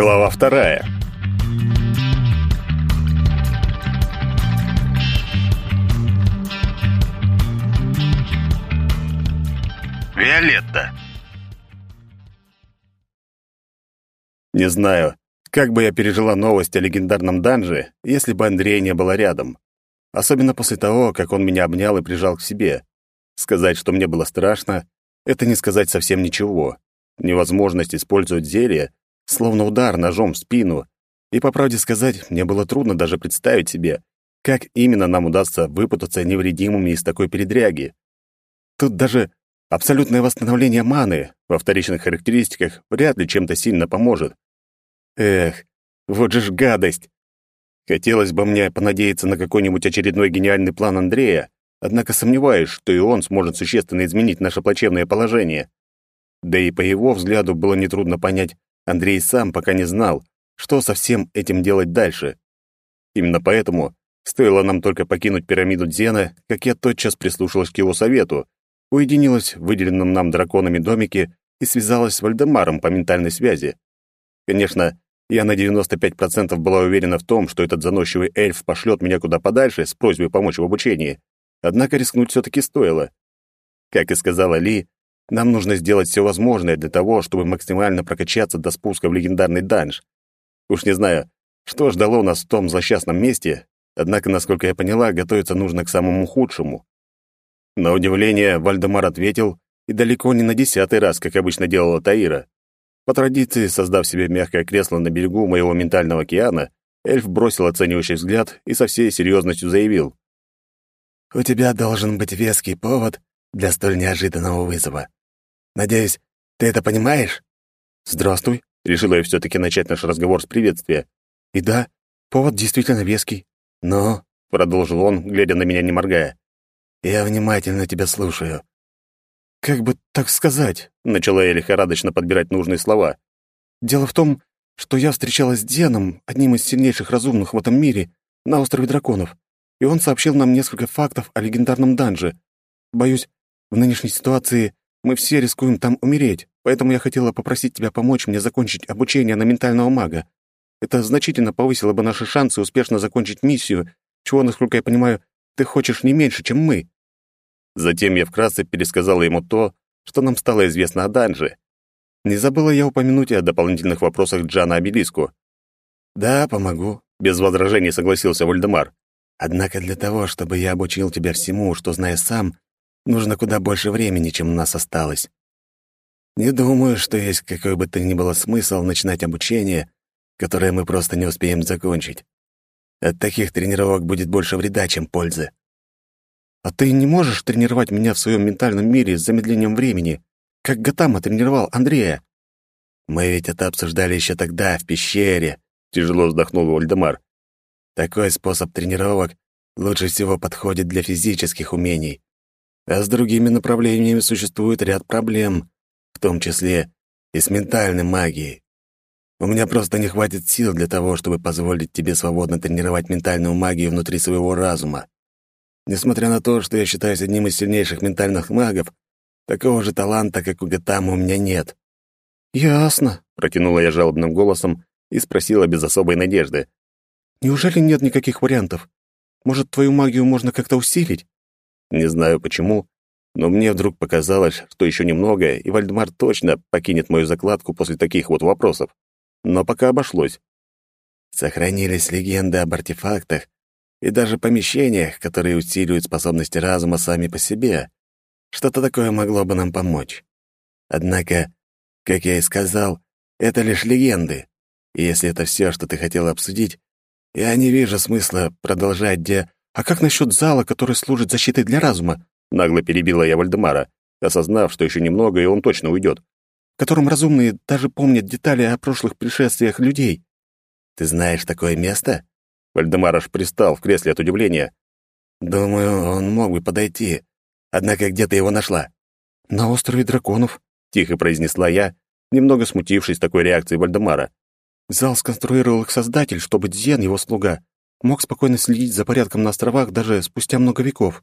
Глава вторая. Виолетта. Не знаю, как бы я пережила новость о легендарном данже, если бы Андрея не было рядом. Особенно после того, как он меня обнял и прижал к себе. Сказать, что мне было страшно, это не сказать совсем ничего. Невозможность использовать зелье, словно удар ножом в спину. И, по правде сказать, мне было трудно даже представить себе, как именно нам удастся выпутаться невредимыми из такой передряги. Тут даже абсолютное восстановление маны во вторичных характеристиках вряд ли чем-то сильно поможет. Эх, вот же ж гадость! Хотелось бы мне понадеяться на какой-нибудь очередной гениальный план Андрея, Однако сомневаюсь, что и он сможет существенно изменить наше плачевное положение. Да и по его взгляду было нетрудно понять, Андрей сам пока не знал, что со всем этим делать дальше. Именно поэтому стоило нам только покинуть пирамиду Дзена, как я тотчас прислушалась к его совету, уединилась в выделенном нам драконами домике и связалась с Вальдемаром по ментальной связи. Конечно, я на 95% была уверена в том, что этот заносчивый эльф пошлет меня куда подальше с просьбой помочь в обучении, Однако рискнуть все-таки стоило. Как и сказала Ли, нам нужно сделать все возможное для того, чтобы максимально прокачаться до спуска в легендарный данж. Уж не знаю, что ждало нас в том злосчастном месте, однако, насколько я поняла, готовиться нужно к самому худшему. На удивление Вальдемар ответил, и далеко не на десятый раз, как обычно делала Таира. По традиции, создав себе мягкое кресло на берегу моего ментального океана, эльф бросил оценивающий взгляд и со всей серьезностью заявил. У тебя должен быть веский повод для столь неожиданного вызова. Надеюсь, ты это понимаешь? Здравствуй. Решила я все-таки начать наш разговор с приветствия. И да, повод действительно веский. Но, продолжил он, глядя на меня не моргая, я внимательно тебя слушаю. Как бы так сказать, начала я лихорадочно подбирать нужные слова. Дело в том, что я встречалась с Деном, одним из сильнейших разумных в этом мире, на острове драконов и он сообщил нам несколько фактов о легендарном данже. Боюсь, в нынешней ситуации мы все рискуем там умереть, поэтому я хотела попросить тебя помочь мне закончить обучение на ментального мага. Это значительно повысило бы наши шансы успешно закончить миссию, чего, насколько я понимаю, ты хочешь не меньше, чем мы». Затем я вкратце пересказала ему то, что нам стало известно о данже. Не забыла я упомянуть о дополнительных вопросах Джана Обелиску. «Да, помогу», — без возражений согласился Вальдемар. Однако для того, чтобы я обучил тебя всему, что знаю сам, нужно куда больше времени, чем у нас осталось. Не думаю, что есть какой бы то ни было смысл начинать обучение, которое мы просто не успеем закончить. От таких тренировок будет больше вреда, чем пользы. А ты не можешь тренировать меня в своем ментальном мире с замедлением времени, как Гатама тренировал Андрея? Мы ведь это обсуждали еще тогда, в пещере, тяжело вздохнул Вальдемар. Такой способ тренировок лучше всего подходит для физических умений. А с другими направлениями существует ряд проблем, в том числе и с ментальной магией. У меня просто не хватит сил для того, чтобы позволить тебе свободно тренировать ментальную магию внутри своего разума. Несмотря на то, что я считаюсь одним из сильнейших ментальных магов, такого же таланта, как у Гатама, у меня нет. «Ясно», — протянула я жалобным голосом и спросила без особой надежды. Неужели нет никаких вариантов? Может, твою магию можно как-то усилить? Не знаю почему, но мне вдруг показалось, что еще немного, и Вальдемар точно покинет мою закладку после таких вот вопросов. Но пока обошлось. Сохранились легенды об артефактах и даже помещениях, которые усиливают способности разума сами по себе. Что-то такое могло бы нам помочь. Однако, как я и сказал, это лишь легенды. И если это все, что ты хотел обсудить, я не вижу смысла продолжать де... А как насчет зала, который служит защитой для разума? Нагло перебила я Вальдемара, осознав, что еще немного, и он точно уйдет. В котором разумные даже помнят детали о прошлых пришествиях людей. Ты знаешь такое место? Вальдемар аж привстал в кресле от удивления. Думаю, он мог бы подойти. Однако где ты его нашла? На острове драконов, тихо произнесла я, немного смутившись такой реакцией Вальдемара. Зал сконструировал их создатель, чтобы Дзен, его слуга, мог спокойно следить за порядком на островах даже спустя много веков.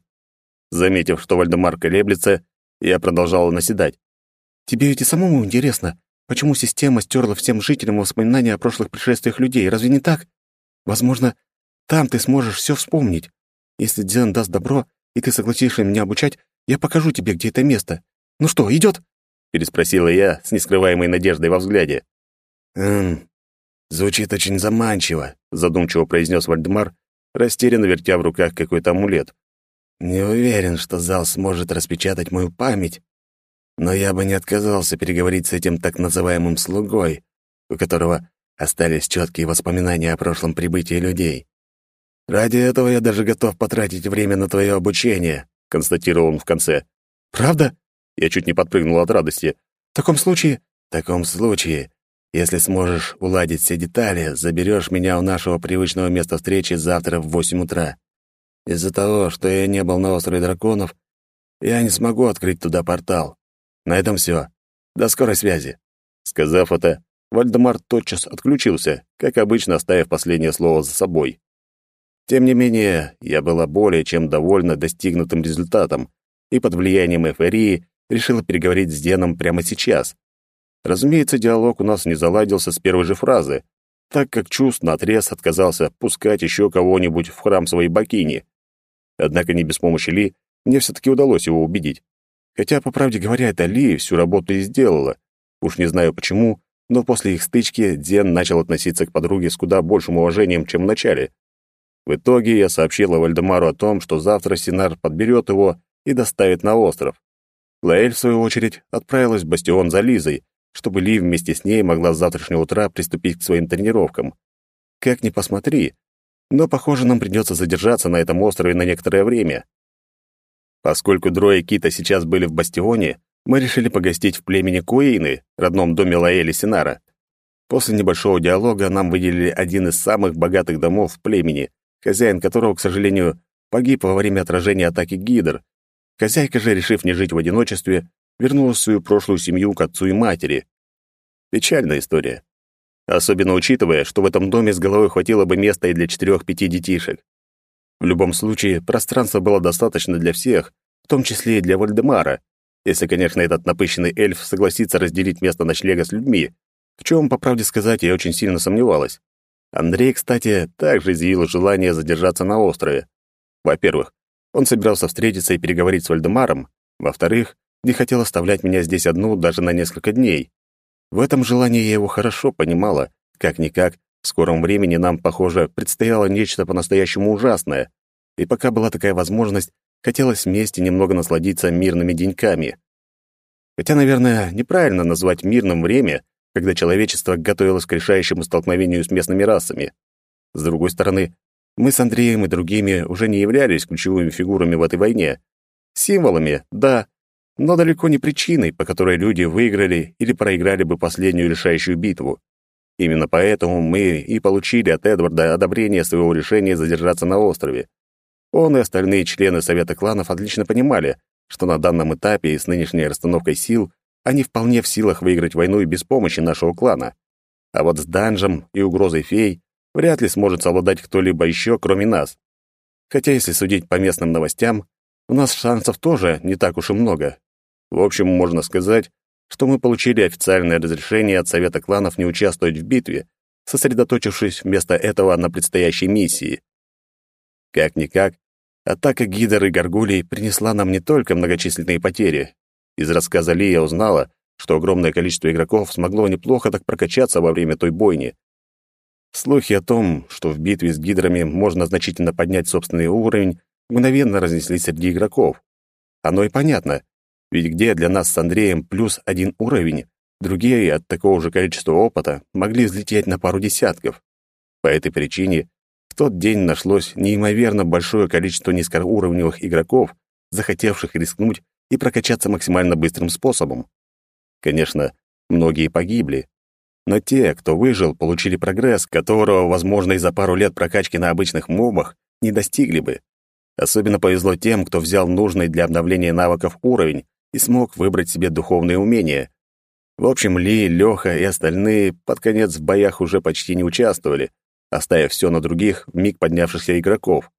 Заметив, что Вальдемар колеблется, я продолжал наседать. «Тебе ведь и самому интересно, почему система стерла всем жителям воспоминания о прошлых пришествиях людей. Разве не так? Возможно, там ты сможешь все вспомнить. Если Дзен даст добро, и ты согласишься меня обучать, я покажу тебе, где это место. Ну что, идет? переспросила я с нескрываемой надеждой во взгляде. «Эм, звучит очень заманчиво», — задумчиво произнес Вальдемар, растерянно вертя в руках какой-то амулет. «Не уверен, что зал сможет распечатать мою память, но я бы не отказался переговорить с этим так называемым слугой, у которого остались четкие воспоминания о прошлом прибытии людей. Ради этого я даже готов потратить время на твое обучение», — констатировал он в конце. «Правда?» Я чуть не подпрыгнул от радости. «В таком случае...» «В таком случае если сможешь уладить все детали, заберешь меня у нашего привычного места встречи завтра в восемь утра. Из-за того, что я не был на острове драконов, я не смогу открыть туда портал. На этом все. До скорой связи». Сказав это, Вальдемар тотчас отключился, как обычно оставив последнее слово за собой. Тем не менее, я была более чем довольна достигнутым результатом и под влиянием эйфории решила переговорить с Деном прямо сейчас — Разумеется, диалог у нас не заладился с первой же фразы, так как Чувств наотрез отказался пускать еще кого-нибудь в храм своей бакини. Однако не без помощи Ли мне все-таки удалось его убедить. Хотя, по правде говоря, это Ли всю работу и сделала. Уж не знаю почему, но после их стычки Дзен начал относиться к подруге с куда большим уважением, чем в начале. В итоге я сообщила Вальдемару о том, что завтра Синар подберет его и доставит на остров. Лаэль, в свою очередь, отправилась в бастион за Лизой, чтобы Ли вместе с ней могла с завтрашнего утра приступить к своим тренировкам. Как ни посмотри, но, похоже, нам придется задержаться на этом острове на некоторое время. Поскольку Дро и Кита сейчас были в Бастионе, мы решили погостить в племени Куины, родном доме Лаэли Синара. После небольшого диалога нам выделили один из самых богатых домов в племени, хозяин которого, к сожалению, погиб во время отражения атаки Гидр. Хозяйка же, решив не жить в одиночестве, вернула свою прошлую семью к отцу и матери. Печальная история. Особенно учитывая, что в этом доме с головой хватило бы места и для четырех-пяти детишек. В любом случае, пространства было достаточно для всех, в том числе и для Вальдемара, если, конечно, этот напыщенный эльф согласится разделить место ночлега с людьми, в чем, по правде сказать, я очень сильно сомневалась. Андрей, кстати, также изъявил желание задержаться на острове. Во-первых, он собирался встретиться и переговорить с Вальдемаром. Во-вторых, не хотел оставлять меня здесь одну даже на несколько дней. В этом желании я его хорошо понимала. Как-никак, в скором времени нам, похоже, предстояло нечто по-настоящему ужасное. И пока была такая возможность, хотелось вместе немного насладиться мирными деньками. Хотя, наверное, неправильно назвать мирным время, когда человечество готовилось к решающему столкновению с местными расами. С другой стороны, мы с Андреем и другими уже не являлись ключевыми фигурами в этой войне. Символами, да, но далеко не причиной, по которой люди выиграли или проиграли бы последнюю решающую битву. Именно поэтому мы и получили от Эдварда одобрение своего решения задержаться на острове. Он и остальные члены Совета кланов отлично понимали, что на данном этапе и с нынешней расстановкой сил они вполне в силах выиграть войну и без помощи нашего клана. А вот с данжем и угрозой фей вряд ли сможет совладать кто-либо еще, кроме нас. Хотя, если судить по местным новостям, у нас шансов тоже не так уж и много. В общем, можно сказать, что мы получили официальное разрешение от Совета кланов не участвовать в битве, сосредоточившись вместо этого на предстоящей миссии. Как-никак, атака Гидер и Гаргулей принесла нам не только многочисленные потери. Из рассказа Ли я узнала, что огромное количество игроков смогло неплохо так прокачаться во время той бойни. Слухи о том, что в битве с гидрами можно значительно поднять собственный уровень, мгновенно разнеслись среди игроков. Оно и понятно, ведь где для нас с Андреем плюс один уровень, другие от такого же количества опыта могли взлететь на пару десятков. По этой причине в тот день нашлось неимоверно большое количество низкоуровневых игроков, захотевших рискнуть и прокачаться максимально быстрым способом. Конечно, многие погибли, но те, кто выжил, получили прогресс, которого, возможно, и за пару лет прокачки на обычных мобах не достигли бы. Особенно повезло тем, кто взял нужный для обновления навыков уровень и смог выбрать себе духовные умения. В общем, Ли, Лёха и остальные под конец в боях уже почти не участвовали, оставив все на других, миг поднявшихся игроков.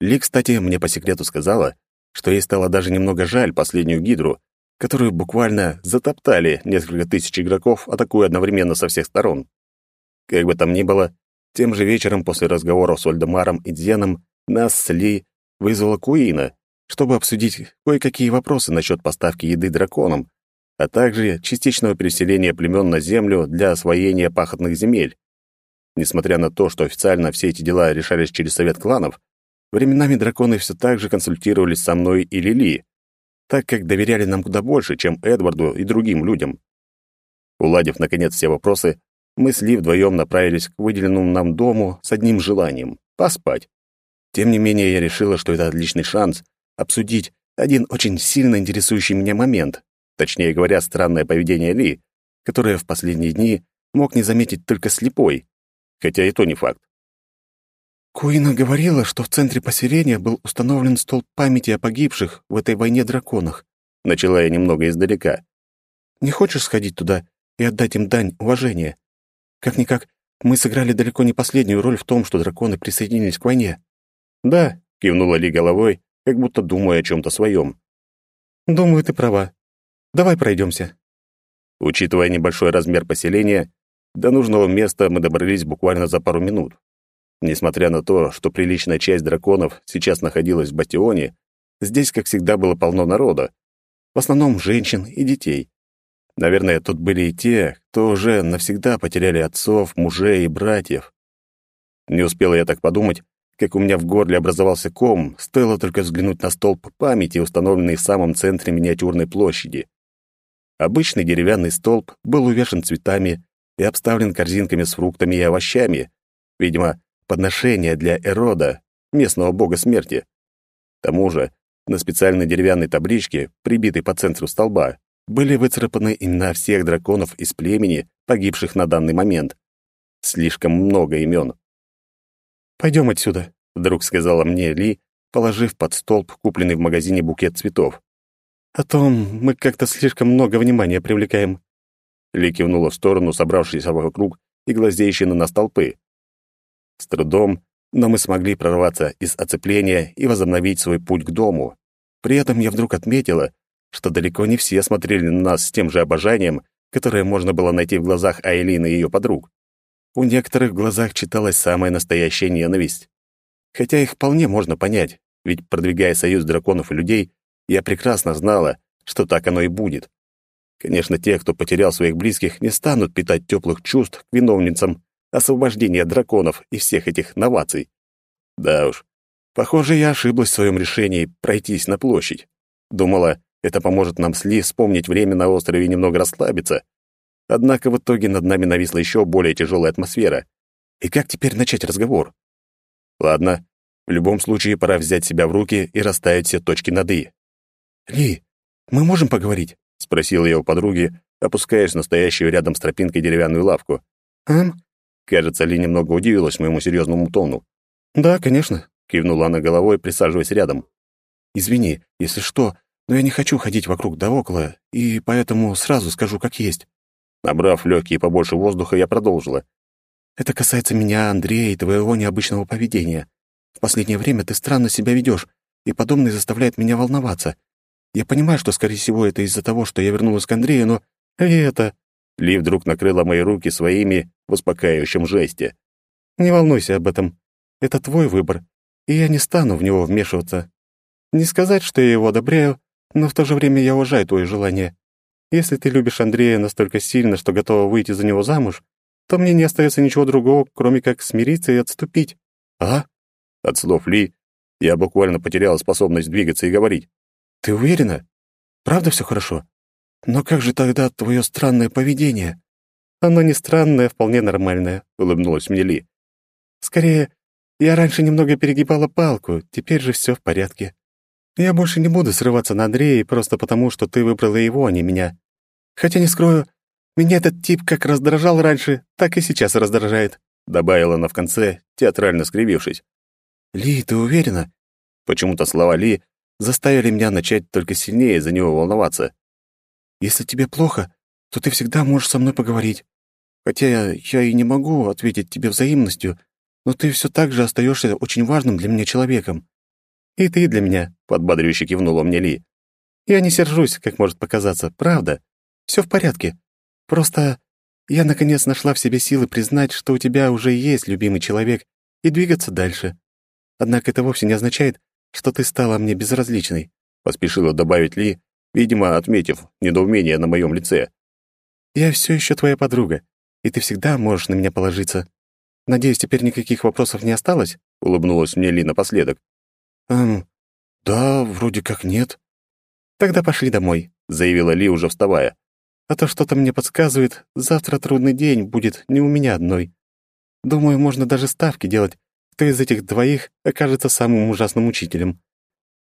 Ли, кстати, мне по секрету сказала, что ей стало даже немного жаль последнюю гидру, которую буквально затоптали несколько тысяч игроков, атакуя одновременно со всех сторон. Как бы там ни было, тем же вечером после разговоров с Ольдемаром и Дзеном нас с Ли вызвала Куина, чтобы обсудить кое-какие вопросы насчет поставки еды драконам, а также частичного переселения племен на землю для освоения пахотных земель. Несмотря на то, что официально все эти дела решались через совет кланов, временами драконы все так же консультировались со мной и Лили, так как доверяли нам куда больше, чем Эдварду и другим людям. Уладив, наконец, все вопросы, мы с Ли вдвоем направились к выделенному нам дому с одним желанием — поспать. Тем не менее, я решила, что это отличный шанс обсудить один очень сильно интересующий меня момент, точнее говоря, странное поведение Ли, которое в последние дни мог не заметить только слепой, хотя и то не факт. Куина говорила, что в центре поселения был установлен столб памяти о погибших в этой войне драконах. Начала я немного издалека. Не хочешь сходить туда и отдать им дань уважения? Как-никак, мы сыграли далеко не последнюю роль в том, что драконы присоединились к войне. Да, кивнула Ли головой, как будто думая о чем-то своем. Думаю, ты права. Давай пройдемся. Учитывая небольшой размер поселения, до нужного места мы добрались буквально за пару минут. Несмотря на то, что приличная часть драконов сейчас находилась в бастионе, здесь, как всегда, было полно народа. В основном женщин и детей. Наверное, тут были и те, кто уже навсегда потеряли отцов, мужей и братьев. Не успел я так подумать, как у меня в горле образовался ком, стоило только взглянуть на столб памяти, установленный в самом центре миниатюрной площади. Обычный деревянный столб был увешан цветами и обставлен корзинками с фруктами и овощами, видимо, подношение для Эрода, местного бога смерти. К тому же, на специальной деревянной табличке, прибитой по центру столба, были выцарапаны имена всех драконов из племени, погибших на данный момент. Слишком много имен. «Пойдем отсюда», — вдруг сказала мне Ли, положив под столб купленный в магазине букет цветов. «А то мы как-то слишком много внимания привлекаем». Ли кивнула в сторону собравшейся вокруг и глазеющей на нас толпы. С трудом, но мы смогли прорваться из оцепления и возобновить свой путь к дому. При этом я вдруг отметила, что далеко не все смотрели на нас с тем же обожанием, которое можно было найти в глазах Айлины и ее подруг. У некоторых в глазах читалась самая настоящая ненависть. Хотя их вполне можно понять, ведь, продвигая союз драконов и людей, я прекрасно знала, что так оно и будет. Конечно, те, кто потерял своих близких, не станут питать теплых чувств к виновницам освобождения драконов и всех этих новаций. Да уж, похоже, я ошиблась в своем решении пройтись на площадь. Думала, это поможет нам с Ли вспомнить время на острове и немного расслабиться. Однако в итоге над нами нависла еще более тяжелая атмосфера. И как теперь начать разговор? Ладно, в любом случае пора взять себя в руки и расставить все точки над «и». «Ли, мы можем поговорить?» — спросил я у подруги, опускаясь на стоящую рядом с тропинкой деревянную лавку. «Эм?» Кажется, Ли немного удивилась моему серьезному тону. «Да, конечно», — кивнула она головой, присаживаясь рядом. «Извини, если что, но я не хочу ходить вокруг да около, и поэтому сразу скажу, как есть». Набрав легкие побольше воздуха, я продолжила. «Это касается меня, Андрея, и твоего необычного поведения. В последнее время ты странно себя ведешь, и подобное заставляет меня волноваться. Я понимаю, что, скорее всего, это из-за того, что я вернулась к Андрею, но... И это...» Ли вдруг накрыла мои руки своими в успокаивающем жесте. «Не волнуйся об этом. Это твой выбор, и я не стану в него вмешиваться. Не сказать, что я его одобряю, но в то же время я уважаю твое желание. Если ты любишь Андрея настолько сильно, что готова выйти за него замуж, то мне не остается ничего другого, кроме как смириться и отступить. А? От слов Ли я буквально потерял способность двигаться и говорить. Ты уверена? Правда все хорошо? Но как же тогда твое странное поведение? Оно не странное, а вполне нормальное, улыбнулась мне Ли. Скорее, я раньше немного перегибала палку, теперь же все в порядке. Я больше не буду срываться на Андрея просто потому, что ты выбрала его, а не меня. Хотя не скрою, меня этот тип как раздражал раньше, так и сейчас раздражает», — добавила она в конце, театрально скривившись. «Ли, ты уверена?» Почему-то слова Ли заставили меня начать только сильнее за него волноваться. «Если тебе плохо, то ты всегда можешь со мной поговорить. Хотя я и не могу ответить тебе взаимностью, но ты все так же остаешься очень важным для меня человеком. «И ты для меня», — подбадривающе кивнула мне Ли. Я не сержусь, как может показаться, правда. Все в порядке. Просто я, наконец, нашла в себе силы признать, что у тебя уже есть любимый человек, и двигаться дальше. Однако это вовсе не означает, что ты стала мне безразличной», — поспешила добавить Ли, видимо, отметив недоумение на моем лице. «Я все еще твоя подруга, и ты всегда можешь на меня положиться. Надеюсь, теперь никаких вопросов не осталось?» — улыбнулась мне Ли напоследок. «Эм, да, вроде как нет». «Тогда пошли домой», — заявила Ли, уже вставая. А то что-то мне подсказывает, завтра трудный день будет не у меня одной. Думаю, можно даже ставки делать, кто из этих двоих окажется самым ужасным учителем.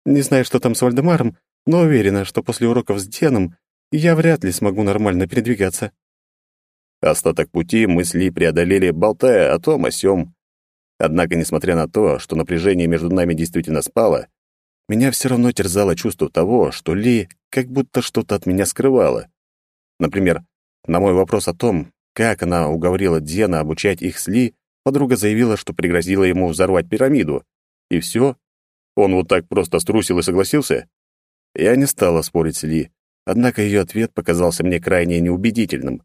Не знаю, что там с Вальдемаром, но уверена, что после уроков с Деном я вряд ли смогу нормально передвигаться. Остаток пути мы с Ли преодолели, болтая о том, о сём. Однако, несмотря на то, что напряжение между нами действительно спало, меня все равно терзало чувство того, что Ли как будто что-то от меня скрывала. Например, на мой вопрос о том, как она уговорила Дзена обучать их с Ли, подруга заявила, что пригрозила ему взорвать пирамиду. И все? Он вот так просто струсил и согласился? Я не стала спорить с Ли, однако ее ответ показался мне крайне неубедительным.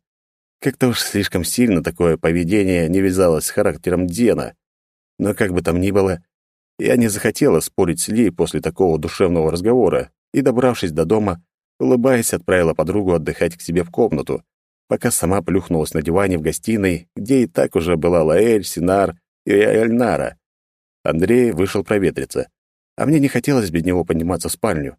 Как-то уж слишком сильно такое поведение не вязалось с характером Дена. Но как бы там ни было, я не захотела спорить с Ли после такого душевного разговора и, добравшись до дома, улыбаясь, отправила подругу отдыхать к себе в комнату, пока сама плюхнулась на диване в гостиной, где и так уже была Лаэль, Синар и Эльнара. Андрей вышел проветриться, а мне не хотелось без него подниматься в спальню.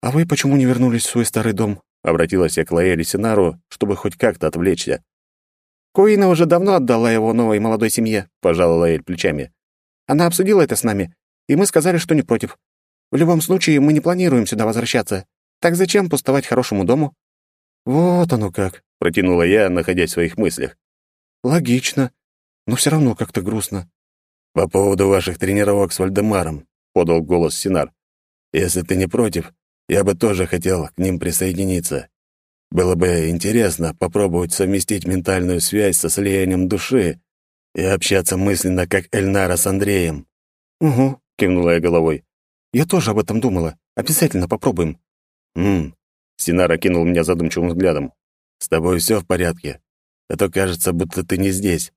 «А вы почему не вернулись в свой старый дом?» — обратилась я к Лаэль и Синару, чтобы хоть как-то отвлечься. «Куина уже давно отдала его новой молодой семье», — пожала Лаэль плечами. «Она обсудила это с нами, и мы сказали, что не против. В любом случае, мы не планируем сюда возвращаться. Так зачем пустовать хорошему дому? Вот оно как, протянула я, находясь в своих мыслях. Логично, но все равно как-то грустно. По поводу ваших тренировок с Вальдемаром, подал голос Синар. Если ты не против, я бы тоже хотел к ним присоединиться. Было бы интересно попробовать совместить ментальную связь со слиянием души и общаться мысленно, как Эльнара с Андреем. «Угу», — кивнула я головой. «Я тоже об этом думала. Обязательно попробуем. «Ммм...» — Синара кинул меня задумчивым взглядом. «С тобой все в порядке? А то кажется, будто ты не здесь».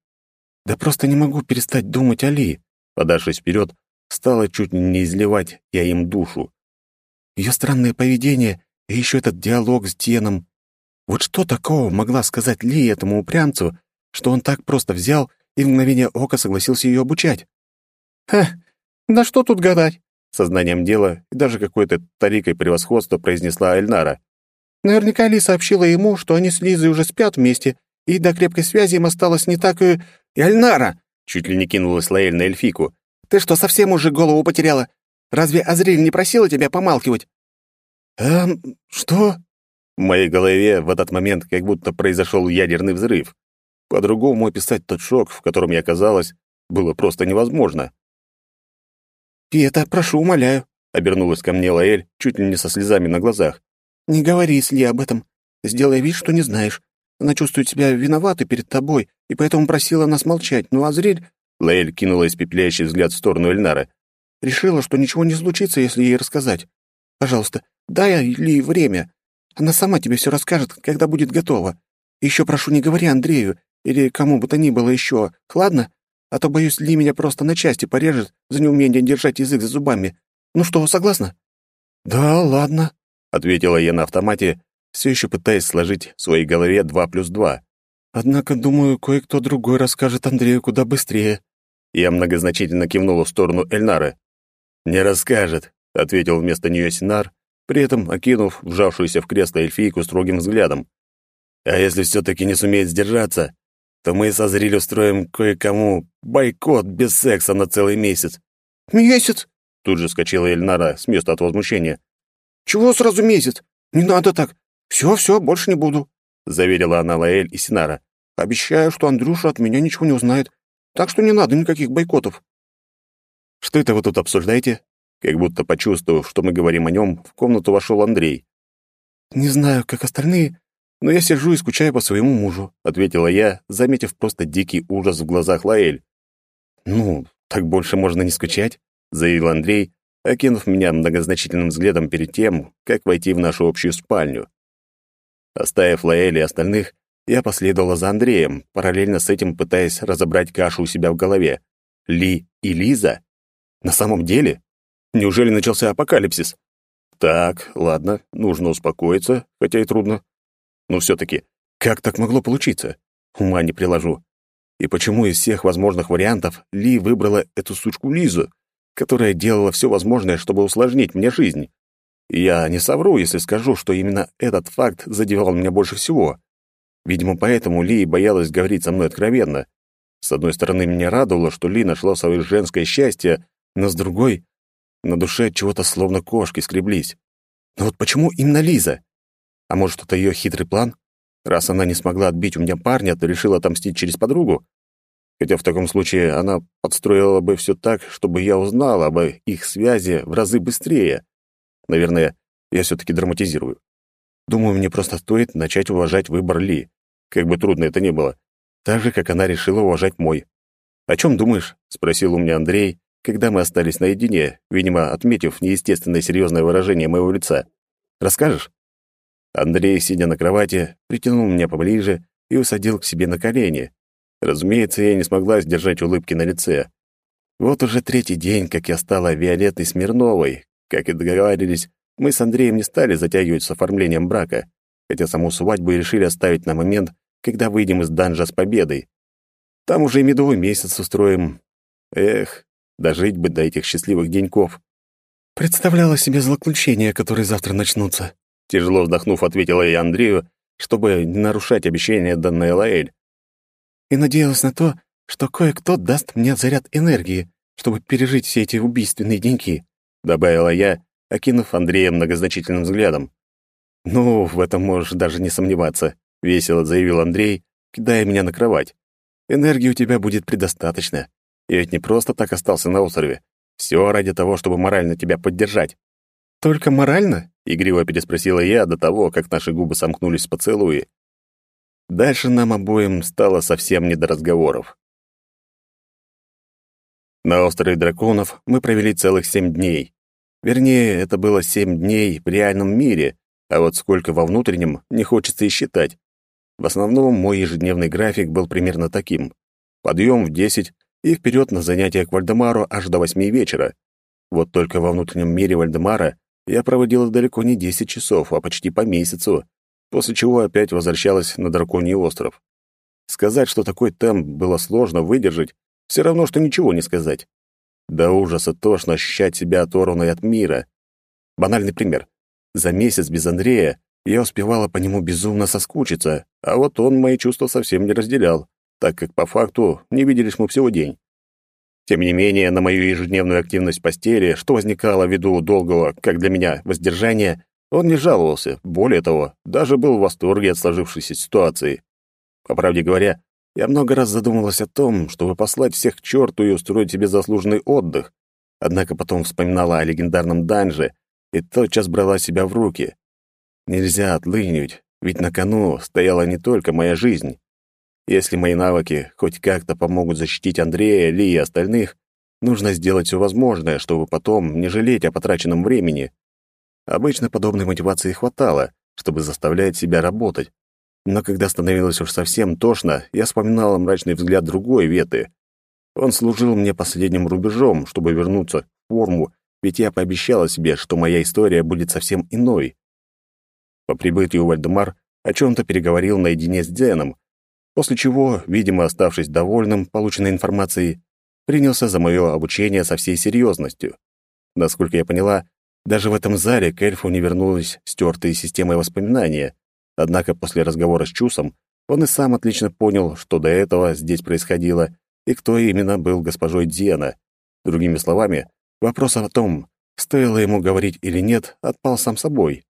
«Да просто не могу перестать думать о Ли», — подавшись вперед, стала чуть не изливать я им душу. Ее странное поведение и еще этот диалог с Деном. Вот что такого могла сказать Ли этому упрямцу, что он так просто взял и в мгновение ока согласился ее обучать? «Ха, да что тут гадать? сознанием дела и даже какой-то тарикой превосходства произнесла Эльнара. Наверняка Ли сообщила ему, что они с Лизой уже спят вместе, и до крепкой связи им осталось не так и... Эльнара! Чуть ли не кинулась Лаэль на эльфику. Ты что, совсем уже голову потеряла? Разве Азриль не просила тебя помалкивать? Эм, что? В моей голове в этот момент как будто произошел ядерный взрыв. По-другому описать тот шок, в котором я оказалась, было просто невозможно. «Пета, прошу, умоляю», — обернулась ко мне Лаэль, чуть ли не со слезами на глазах. «Не говори с Ли об этом. Сделай вид, что не знаешь. Она чувствует себя виноватой перед тобой, и поэтому просила нас молчать. Ну, а Зрель...» Лаэль кинула испепеляющий взгляд в сторону Эльнара. «Решила, что ничего не случится, если ей рассказать. Пожалуйста, дай Ли время. Она сама тебе все расскажет, когда будет готова. Еще прошу, не говори Андрею или кому бы то ни было еще, ладно? а то, боюсь, Ли меня просто на части порежет за неумение держать язык за зубами. Ну что, согласна?» «Да, ладно», — ответила я на автомате, все еще пытаясь сложить в своей голове два плюс два. «Однако, думаю, кое-кто другой расскажет Андрею куда быстрее». Я многозначительно кивнула в сторону Эльнары. «Не расскажет», — ответил вместо нее Синар, при этом окинув вжавшуюся в кресло эльфийку строгим взглядом. «А если все-таки не сумеет сдержаться, то мы со Зриль устроим кое-кому бойкот без секса на целый месяц». «Месяц?» — тут же скочила Эльнара с места от возмущения. «Чего сразу месяц? Не надо так. Все, все, больше не буду», — заверила она Лаэль и Синара. «Обещаю, что Андрюша от меня ничего не узнает, так что не надо никаких бойкотов». «Что это вы тут обсуждаете?» Как будто почувствовав, что мы говорим о нем, в комнату вошел Андрей. «Не знаю, как остальные, но я сижу и скучаю по своему мужу», — ответила я, заметив просто дикий ужас в глазах Лаэль. «Ну, так больше можно не скучать», — заявил Андрей, окинув меня многозначительным взглядом перед тем, как войти в нашу общую спальню. Оставив Лаэль и остальных, я последовала за Андреем, параллельно с этим пытаясь разобрать кашу у себя в голове. Ли и Лиза? На самом деле? Неужели начался апокалипсис? Так, ладно, нужно успокоиться, хотя и трудно. Но все таки как так могло получиться? Ума не приложу. И почему из всех возможных вариантов Ли выбрала эту сучку Лизу, которая делала все возможное, чтобы усложнить мне жизнь? я не совру, если скажу, что именно этот факт задевал меня больше всего. Видимо, поэтому Ли боялась говорить со мной откровенно. С одной стороны, меня радовало, что Ли нашла свое женское счастье, но с другой, на душе чего-то словно кошки скреблись. Но вот почему именно Лиза? А может, это ее хитрый план? Раз она не смогла отбить у меня парня, то решила отомстить через подругу? Хотя в таком случае она подстроила бы все так, чтобы я узнал об их связи в разы быстрее. Наверное, я все-таки драматизирую. Думаю, мне просто стоит начать уважать выбор Ли, как бы трудно это ни было, так же, как она решила уважать мой. «О чем думаешь?» — спросил у меня Андрей, когда мы остались наедине, видимо, отметив неестественное серьезное выражение моего лица. «Расскажешь?» Андрей, сидя на кровати, притянул меня поближе и усадил к себе на колени. Разумеется, я не смогла сдержать улыбки на лице. Вот уже третий день, как я стала Виолеттой Смирновой. Как и договаривались, мы с Андреем не стали затягивать с оформлением брака, хотя саму свадьбу и решили оставить на момент, когда выйдем из данжа с победой. Там уже медовый месяц устроим. Эх, дожить бы до этих счастливых деньков. Представляла себе злоключения, которые завтра начнутся. Тяжело вздохнув, ответила я Андрею, чтобы не нарушать обещание, данное Лаэль. И надеялась на то, что кое-кто даст мне заряд энергии, чтобы пережить все эти убийственные деньки, добавила я, окинув Андрея многозначительным взглядом. «Ну, в этом можешь даже не сомневаться», — весело заявил Андрей, кидая меня на кровать. «Энергии у тебя будет предостаточно. Я ведь не просто так остался на острове. Все ради того, чтобы морально тебя поддержать». «Только морально?» — игриво переспросила я до того, как наши губы сомкнулись в поцелуи. Дальше нам обоим стало совсем не до разговоров. На острове драконов мы провели целых семь дней. Вернее, это было семь дней в реальном мире, а вот сколько во внутреннем, не хочется и считать. В основном мой ежедневный график был примерно таким. Подъем в десять и вперед на занятия к Вальдемару аж до восьми вечера. Вот только во внутреннем мире Вальдемара я проводила далеко не десять часов, а почти по месяцу, после чего опять возвращалась на Драконий остров. Сказать, что такой темп было сложно выдержать, все равно, что ничего не сказать. До ужаса тошно ощущать себя оторванной от мира. Банальный пример. За месяц без Андрея я успевала по нему безумно соскучиться, а вот он мои чувства совсем не разделял, так как по факту не виделись мы всего день. Тем не менее, на мою ежедневную активность в постели, что возникало ввиду долгого, как для меня, воздержания, он не жаловался. Более того, даже был в восторге от сложившейся ситуации. По правде говоря, я много раз задумывалась о том, чтобы послать всех к черту и устроить себе заслуженный отдых. Однако потом вспоминала о легендарном данже и тотчас брала себя в руки. Нельзя отлынивать, ведь на кону стояла не только моя жизнь. Если мои навыки хоть как-то помогут защитить Андрея, Ли и остальных, нужно сделать все возможное, чтобы потом не жалеть о потраченном времени. Обычно подобной мотивации хватало, чтобы заставлять себя работать. Но когда становилось уж совсем тошно, я вспоминала мрачный взгляд другой Веты. Он служил мне последним рубежом, чтобы вернуться в форму ведь я пообещала себе, что моя история будет совсем иной. По прибытию Вальдемар о чем-то переговорил наедине с Дзеном, после чего, видимо, оставшись довольным полученной информацией, принялся за мое обучение со всей серьезностью. Насколько я поняла, даже в этом зале к эльфу не вернулись стертые системой воспоминания, однако после разговора с Чусом он и сам отлично понял, что до этого здесь происходило и кто именно был госпожой Дзена. Другими словами, Вопрос о том, стоило ему говорить или нет, отпал сам собой.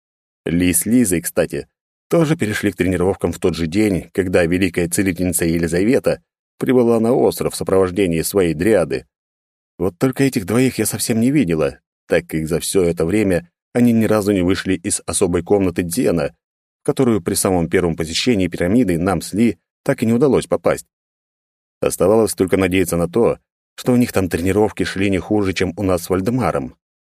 Ли с Лизой, кстати, тоже перешли к тренировкам в тот же день, когда великая целительница Елизавета прибыла на остров в сопровождении своей дриады. Вот только этих двоих я совсем не видела, так как за все это время они ни разу не вышли из особой комнаты Дзена, в которую при самом первом посещении пирамиды нам с Ли так и не удалось попасть. Оставалось только надеяться на то, что у них там тренировки шли не хуже, чем у нас с Вальдемаром.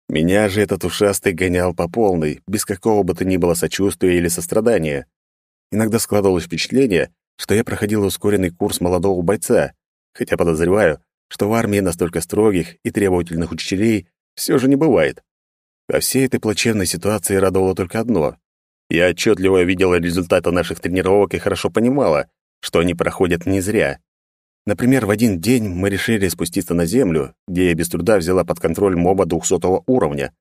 Меня же этот ушастый гонял по полной, без какого бы то ни было сочувствия или сострадания. Иногда складывалось впечатление, что я проходил ускоренный курс молодого бойца, хотя подозреваю, что в армии настолько строгих и требовательных учителей все же не бывает. Во всей этой плачевной ситуации радовало только одно. Я отчетливо видела результаты наших тренировок и хорошо понимала, что они проходят не зря. Например, в один день мы решили спуститься на землю, где я без труда взяла под контроль моба двухсотого уровня.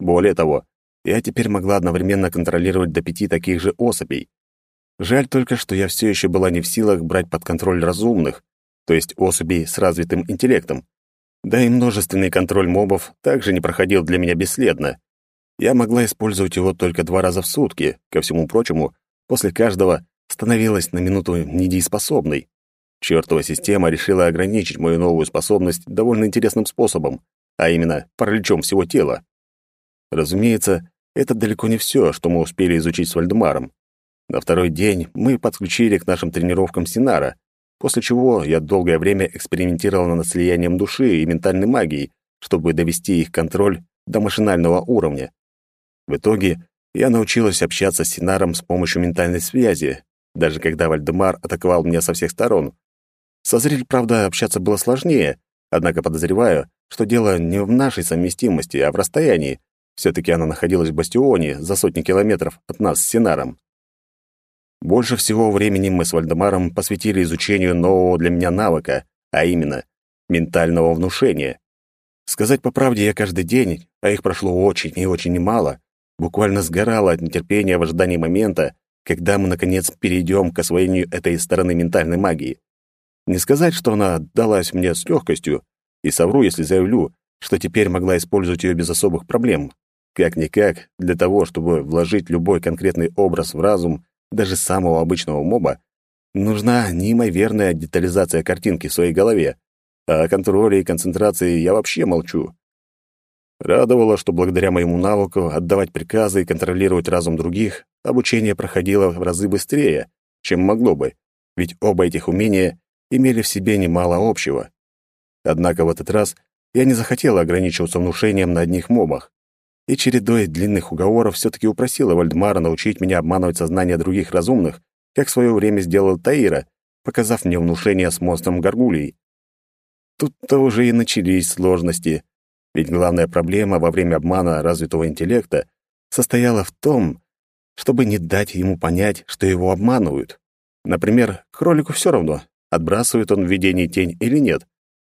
Более того, я теперь могла одновременно контролировать до пяти таких же особей. Жаль только, что я все еще была не в силах брать под контроль разумных, то есть особей с развитым интеллектом. Да и множественный контроль мобов также не проходил для меня бесследно. Я могла использовать его только два раза в сутки, ко всему прочему, после каждого становилась на минуту недееспособной. Чёртова система решила ограничить мою новую способность довольно интересным способом, а именно параличом всего тела. Разумеется, это далеко не все, что мы успели изучить с Вальдемаром. На второй день мы подключили к нашим тренировкам Синара, после чего я долгое время экспериментировал над слиянием души и ментальной магии, чтобы довести их контроль до машинального уровня. В итоге я научилась общаться с Синаром с помощью ментальной связи, даже когда Вальдемар атаковал меня со всех сторон. Со Зриль, правда, общаться было сложнее, однако подозреваю, что дело не в нашей совместимости, а в расстоянии. Все-таки она находилась в бастионе за сотни километров от нас с Синаром. Больше всего времени мы с Вальдемаром посвятили изучению нового для меня навыка, а именно ментального внушения. Сказать по правде, я каждый день, а их прошло очень и очень немало, буквально сгорала от нетерпения в ожидании момента, когда мы, наконец, перейдем к освоению этой стороны ментальной магии. Не сказать, что она далась мне с легкостью, и совру, если заявлю, что теперь могла использовать ее без особых проблем. Как-никак, для того, чтобы вложить любой конкретный образ в разум, даже самого обычного моба, нужна неимоверная детализация картинки в своей голове, а о контроле и концентрации я вообще молчу. Радовало, что благодаря моему навыку отдавать приказы и контролировать разум других, обучение проходило в разы быстрее, чем могло бы, ведь оба этих умения имели в себе немало общего. Однако в этот раз я не захотела ограничиваться внушением на одних мобах, и чередой длинных уговоров все-таки упросила Вальдмара научить меня обманывать сознание других разумных, как в свое время сделал Таира, показав мне внушение с монстром Гаргулией. Тут-то уже и начались сложности, ведь главная проблема во время обмана развитого интеллекта состояла в том, чтобы не дать ему понять, что его обманывают. Например, кролику все равно, отбрасывает он в видении тень или нет.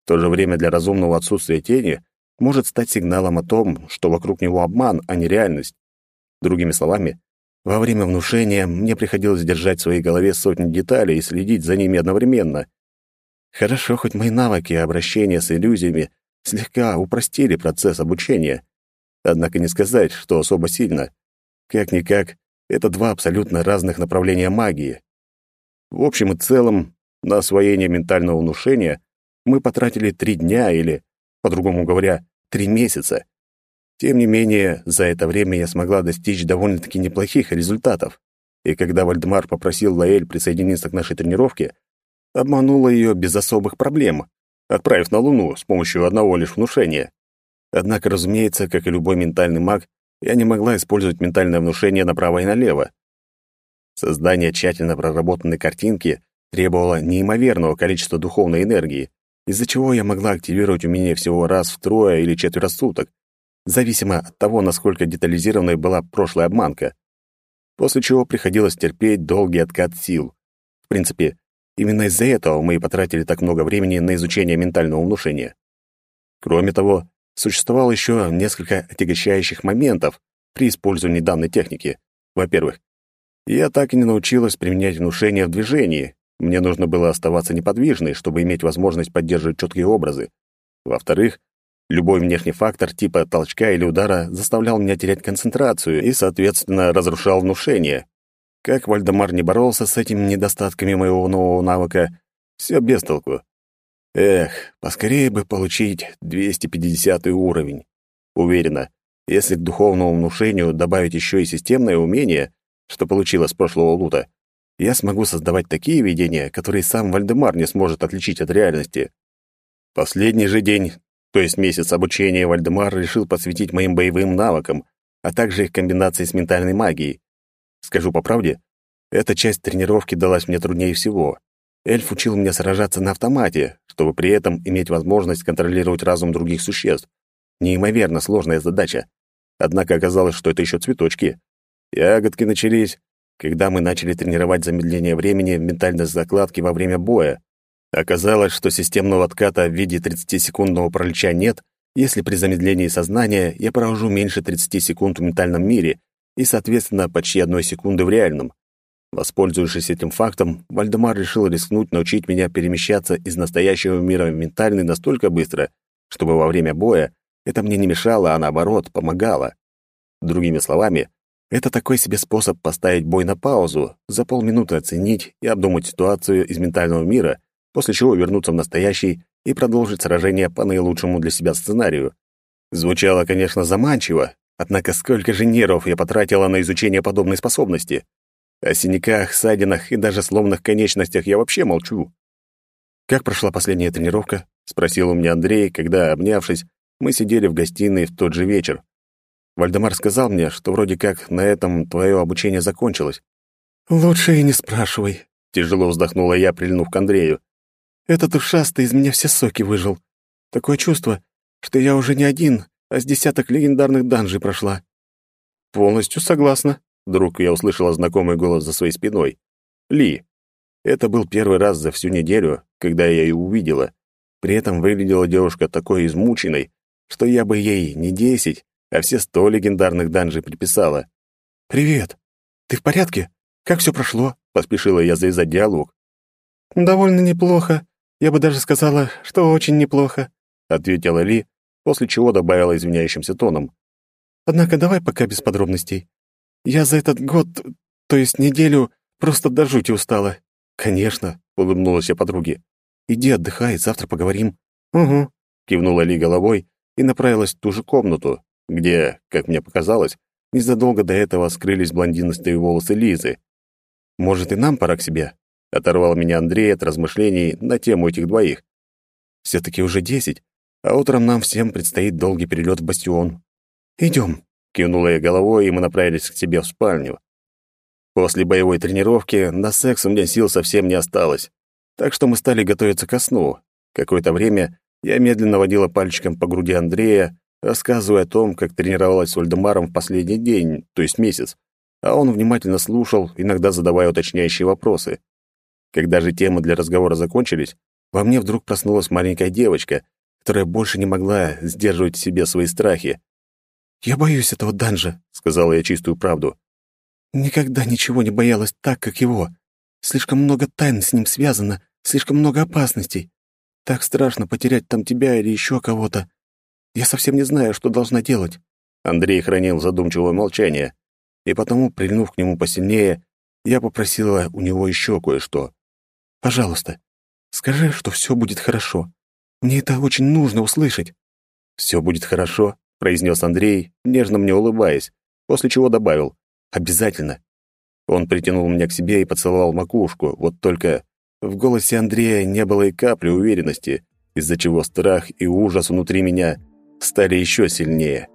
В то же время для разумного отсутствия тени может стать сигналом о том, что вокруг него обман, а не реальность. Другими словами, во время внушения мне приходилось держать в своей голове сотни деталей и следить за ними одновременно. Хорошо, хоть мои навыки обращения с иллюзиями слегка упростили процесс обучения. Однако не сказать, что особо сильно. Как-никак, это два абсолютно разных направления магии. В общем и целом, на освоение ментального внушения мы потратили три дня или, по-другому говоря, три месяца. Тем не менее, за это время я смогла достичь довольно-таки неплохих результатов. И когда Вальдемар попросил Лаэль присоединиться к нашей тренировке, обманула ее без особых проблем отправив на Луну с помощью одного лишь внушения. Однако, разумеется, как и любой ментальный маг, я не могла использовать ментальное внушение направо и налево. Создание тщательно проработанной картинки требовало неимоверного количества духовной энергии, из-за чего я могла активировать умение всего раз в трое или четверо суток, зависимо от того, насколько детализированной была прошлая обманка. После чего приходилось терпеть долгий откат сил. В принципе, Именно из-за этого мы и потратили так много времени на изучение ментального внушения. Кроме того, существовало еще несколько отягощающих моментов при использовании данной техники. Во-первых, я так и не научилась применять внушение в движении. Мне нужно было оставаться неподвижной, чтобы иметь возможность поддерживать четкие образы. Во-вторых, любой внешний фактор типа толчка или удара заставлял меня терять концентрацию и, соответственно, разрушал внушение. Как Вальдемар не боролся с этими недостатками моего нового навыка, все без толку. Эх, поскорее бы получить 250 уровень. Уверена, если к духовному внушению добавить еще и системное умение, что получила с прошлого лута, я смогу создавать такие видения, которые сам Вальдемар не сможет отличить от реальности. Последний же день То есть месяц обучения Вальдемар решил посвятить моим боевым навыкам, а также их комбинации с ментальной магией. Скажу по правде, эта часть тренировки далась мне труднее всего. Эльф учил меня сражаться на автомате, чтобы при этом иметь возможность контролировать разум других существ. Неимоверно сложная задача. Однако оказалось, что это еще цветочки. Ягодки начались, когда мы начали тренировать замедление времени в ментальной закладке во время боя. Оказалось, что системного отката в виде 30-секундного пролеча нет, если при замедлении сознания я провожу меньше 30 секунд в ментальном мире и, соответственно, почти одной секунды в реальном. Воспользовавшись этим фактом, Вальдемар решил рискнуть научить меня перемещаться из настоящего мира в ментальный настолько быстро, чтобы во время боя это мне не мешало, а наоборот, помогало. Другими словами, это такой себе способ поставить бой на паузу, за полминуты оценить и обдумать ситуацию из ментального мира, после чего вернуться в настоящий и продолжить сражение по наилучшему для себя сценарию. Звучало, конечно, заманчиво, однако сколько же нервов я потратила на изучение подобной способности. О синяках, ссадинах и даже сломанных конечностях я вообще молчу. «Как прошла последняя тренировка?» — спросил у меня Андрей, когда, обнявшись, мы сидели в гостиной в тот же вечер. Вальдемар сказал мне, что вроде как на этом твое обучение закончилось. «Лучше и не спрашивай», — тяжело вздохнула я, прильнув к Андрею. «Этот ушастый из меня все соки выжил. Такое чувство, что я уже не один, а с десяток легендарных данжей прошла». «Полностью согласна», Вдруг я услышала знакомый голос за своей спиной. «Ли». Это был первый раз за всю неделю, когда я ее увидела. При этом выглядела девушка такой измученной, что я бы ей не десять, а все сто легендарных данжей приписала. «Привет. Ты в порядке? Как все прошло?» — поспешила я завязать диалог. «Довольно неплохо. Я бы даже сказала, что очень неплохо», — ответила Ли, после чего добавила извиняющимся тоном. «Однако давай пока без подробностей. Я за этот год, то есть неделю, просто до жути устала. Конечно, улыбнулась я подруге. Иди отдыхай, завтра поговорим. Угу, кивнула Ли головой и направилась в ту же комнату, где, как мне показалось, незадолго до этого скрылись блондинистые волосы Лизы. Может, и нам пора к себе? Оторвал меня Андрей от размышлений на тему этих двоих. все таки уже десять, а утром нам всем предстоит долгий перелет в бастион. Идем. Кивнула я головой, и мы направились к себе в спальню. После боевой тренировки на секс у меня сил совсем не осталось, так что мы стали готовиться ко сну. Какое-то время я медленно водила пальчиком по груди Андрея, рассказывая о том, как тренировалась с Вальдемаром в последний день, то есть месяц, а он внимательно слушал, иногда задавая уточняющие вопросы. Когда же темы для разговора закончились, во мне вдруг проснулась маленькая девочка, которая больше не могла сдерживать в себе свои страхи. «Я боюсь этого данжа», — сказала я чистую правду. «Никогда ничего не боялась так, как его. Слишком много тайн с ним связано, слишком много опасностей. Так страшно потерять там тебя или еще кого-то. Я совсем не знаю, что должна делать». Андрей хранил задумчивое молчание, и потому, прильнув к нему посильнее, я попросила у него еще кое-что. «Пожалуйста, скажи, что все будет хорошо. Мне это очень нужно услышать». «Все будет хорошо?» произнес Андрей, нежно мне улыбаясь, после чего добавил «Обязательно». Он притянул меня к себе и поцеловал макушку, вот только в голосе Андрея не было и капли уверенности, из-за чего страх и ужас внутри меня стали еще сильнее.